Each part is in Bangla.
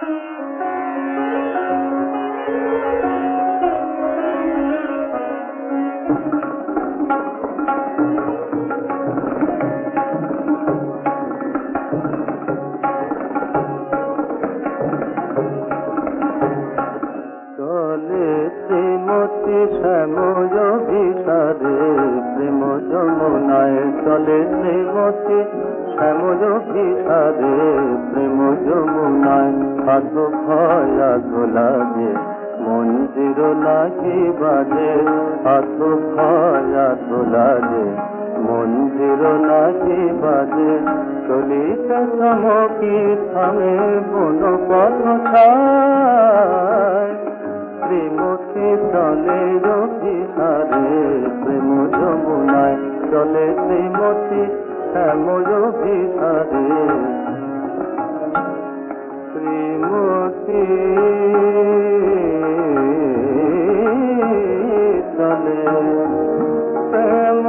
চলে চলে শ্রীমতী শ্যামজ বিষাদে প্রেম যমুনায় হাত ভয়া তোলাগে মন্দির নাকি বাজে হাত ভয়া তোলাগে মন্দির নাকি বাজে। চলিতে চমকি থামে বন পথ ছায় চলে প্রেম যমুনায় চলে শ্রীমতী শ্যাম রবিসারে শ্রীমতী চলে প্রেম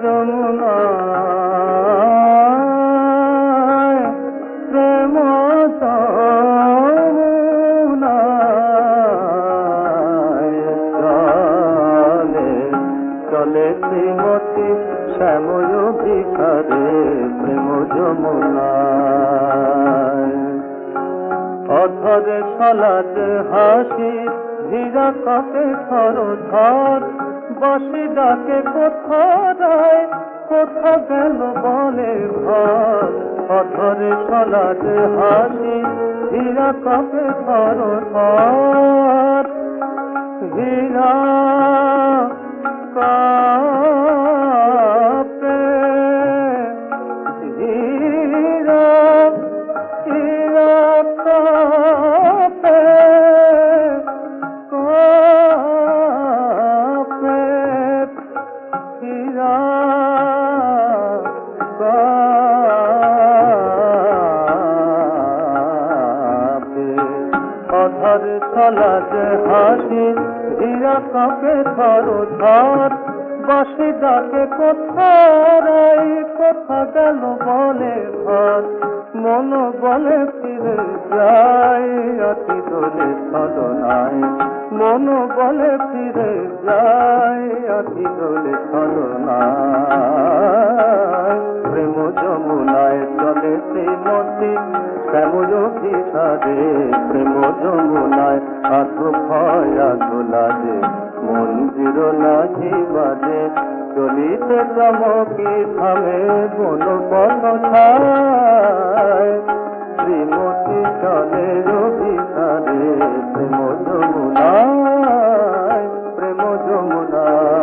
যমুনায় চলে শ্রীমতী শ্যাময় প্রেম যমুনায় অধরে সলাতে হাসি ধীরা কাপে থর ধর বসে ডাকে কোথায় কোথা গেল বলে ঘর? অধরে সলাতে হাসি ধীরা কাপে থর ধর হীরা কাপে অধর ছলাতে হাসি, হীরা কাপে ধর ধর, বসে ডাকে কোথায় কোথা গেল বলে ঘর। মন বলে ফিরে যায় অতি দোলে ছলনায়। মন বলে ফিরে যায় অতি দোলে ছলনায়। যমুনায় চলে শ্রীমতী শ্যামযোগী সাজে প্রেম যমুনায় আধু ভয়া গোলাজে মন্দির নাহি বাজে, চলিতে চমকি থামে বন বন চলে রবি সারে প্রেম যমুনায় প্রেম যমুনায়